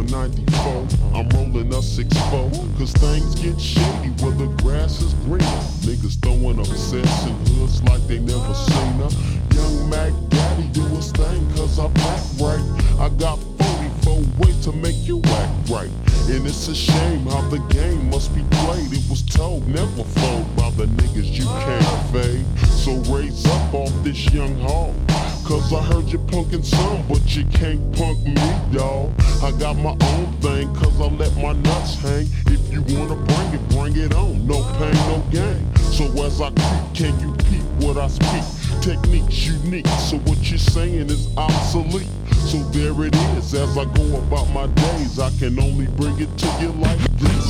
in 94, I'm rolling a 6-4. Cause things get shady where the grass is green. Niggas throwing up sets in hoods like they never seen her. Young Mac Daddy do his thing cause I back right. I got 44 ways to make you act right. And it's a shame how the game must be played. It was told never fold by the niggas you can't fade. So raise up off this young hog. Cause I heard you punkin' some, but you can't punk me, y'all. Got my own thing, cause I let my nuts hang. If you wanna bring it, bring it on. No pain, no gain. So as I creep, can you peep what I speak? Techniques unique, so what you're saying is obsolete. So there it is, as I go about my days, I can only bring it to you like this.